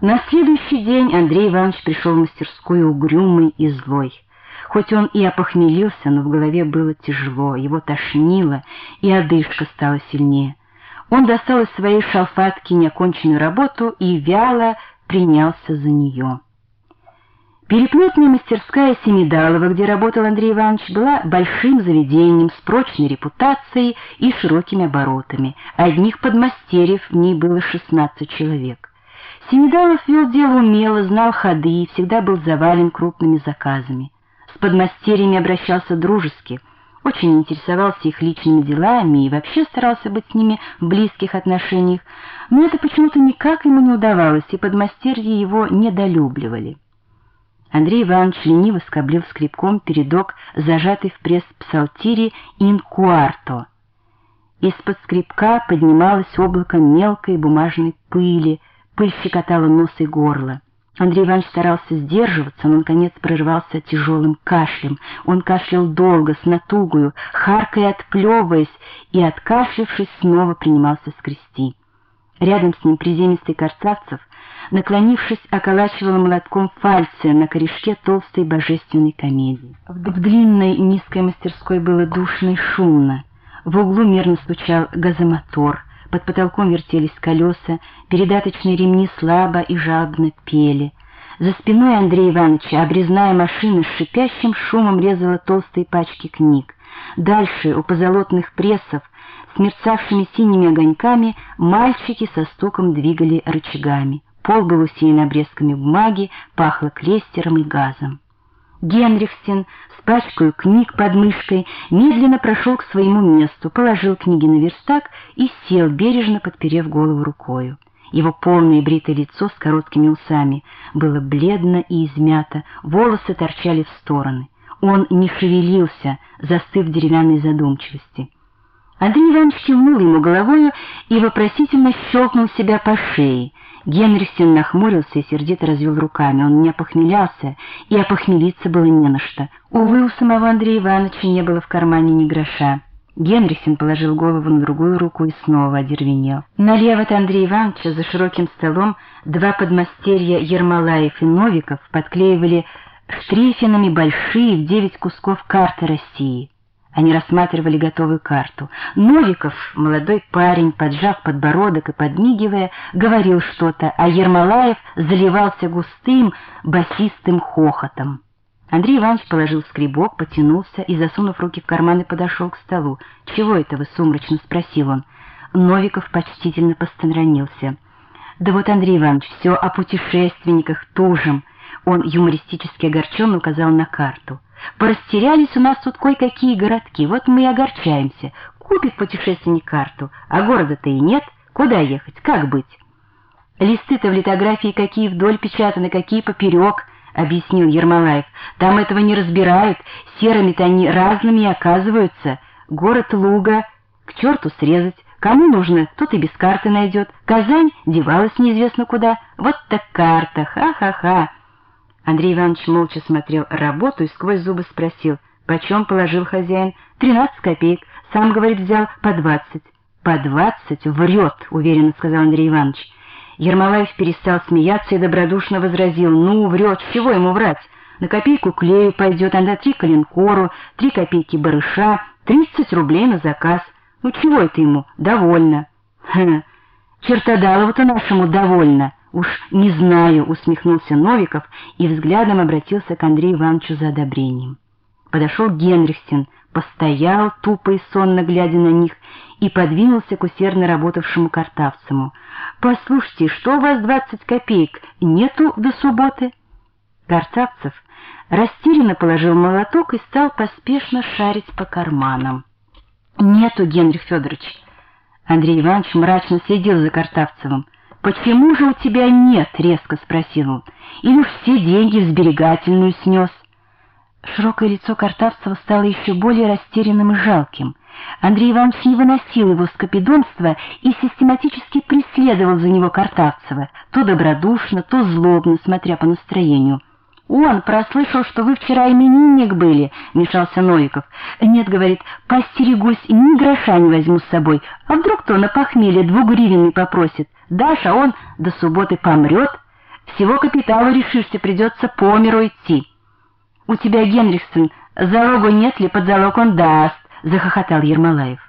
На следующий день Андрей Иванович пришел в мастерскую угрюмый и злой. Хоть он и опохмелился, но в голове было тяжело, его тошнило, и одышка стала сильнее. Он достал из своей шалфатки неоконченную работу и вяло принялся за нее. Переплетная мастерская Семидалова, где работал Андрей Иванович, была большим заведением с прочной репутацией и широкими оборотами. Одних подмастерьев в ней было 16 человек. Семидалов вел дело умело, знал ходы и всегда был завален крупными заказами. С подмастерьями обращался дружески, очень интересовался их личными делами и вообще старался быть с ними в близких отношениях, но это почему-то никак ему не удавалось, и подмастерья его недолюбливали. Андрей Иванович лениво скоблил скребком передок, зажатый в пресс псалтири «Инкуарто». Из-под скребка поднималось облако мелкой бумажной пыли, пыль щекотала нос и горло. Андрей Иванович старался сдерживаться, но, наконец, прорывался тяжелым кашлем. Он кашлял долго, с натугою, харкая отплевываясь, и, откашлившись, снова принимался скрести. Рядом с ним приземистый Корцавцев, наклонившись, околачивал молотком фальция на корешке толстой божественной комедии. В длинной низкой мастерской было душно и шумно. В углу мерно стучал газомотор, под потолком вертелись колеса, передаточные ремни слабо и жадно пели. За спиной Андрея Ивановича обрезная машина с шипящим шумом резала толстые пачки книг. Дальше, у позолотных прессов, с мерцавшими синими огоньками мальчики со стуком двигали рычагами. Пол был усеян обрезками бумаги, пахло клестером и газом. Генрихсен с пачкой книг под мышкой медленно прошел к своему месту, положил книги на верстак и сел, бережно подперев голову рукою. Его полное бритое лицо с короткими усами было бледно и измято, волосы торчали в стороны. Он не шевелился, застыв в деревянной задумчивости. Андрей Иванович кивнул ему головою и вопросительно щелкнул себя по шее. Генрихсен нахмурился и сердито развел руками. Он не опохмелялся, и опохмелиться было не на что. Увы, у самого Андрея Ивановича не было в кармане ни гроша. Генрихсен положил голову на другую руку и снова одервенел. Налево от Андрея Ивановича за широким столом два подмастерья Ермолаев и Новиков подклеивали штрифинами большие в девять кусков карты России. Они рассматривали готовую карту. Новиков, молодой парень, поджав подбородок и подмигивая, говорил что-то, а Ермолаев заливался густым, басистым хохотом. Андрей Иванович положил скребок, потянулся и, засунув руки в карманы, подошел к столу. «Чего это вы?» — сумрачно спросил он. Новиков почтительно посторонился. «Да вот, Андрей Иванович, все о путешественниках тужим». Он юмористически огорченно указал на карту. Порастерялись у нас тут кое-какие городки, вот мы и огорчаемся. Купит путешественник карту, а города-то и нет. Куда ехать, как быть? Листы-то в литографии какие вдоль печатаны, какие поперек, — объяснил Ермолаев. Там этого не разбирают, серыми-то они разными оказываются. Город Луга, к черту срезать. Кому нужно, тот и без карты найдет. Казань девалась неизвестно куда. Вот так карта, ха-ха-ха. Андрей Иванович молча смотрел работу и сквозь зубы спросил, почем положил хозяин? Тринадцать копеек. Сам, говорит, взял по двадцать. По двадцать? Врет, уверенно сказал Андрей Иванович. Ермолаев перестал смеяться и добродушно возразил, ну, врет, чего ему врать? На копейку клею пойдет, а на три коленкору, три копейки барыша, тридцать рублей на заказ. Ну, чего это ему? Довольно. Ха, чертодалову-то нашему довольно. «Уж не знаю», — усмехнулся Новиков и взглядом обратился к Андрею Ивановичу за одобрением. Подошел Генрихсен, постоял, тупо и сонно глядя на них, и подвинулся к усердно работавшему Картавцему. «Послушайте, что у вас двадцать копеек? Нету до субботы?» Картавцев растерянно положил молоток и стал поспешно шарить по карманам. «Нету, Генрих Федорович». Андрей Иванович мрачно следил за Картавцевым. «Почему же у тебя нет?» — резко спросил он. «Или уж все деньги в сберегательную снес?» Широкое лицо Картавцева стало еще более растерянным и жалким. Андрей Иванович не выносил его скопидомства и систематически преследовал за него Картавцева, то добродушно, то злобно, смотря по настроению. «Он прослышал, что вы вчера именинник были», — мешался Новиков. «Нет, — говорит, — постерегусь, ни гроша не возьму с собой. А вдруг кто на похмелье двугривенный попросит? Дашь, а он до субботы помрет. Всего капитала решишься, придется по миру идти. У тебя, Генрихсон, залогу нет ли, под залог он даст, — захохотал Ермолаев.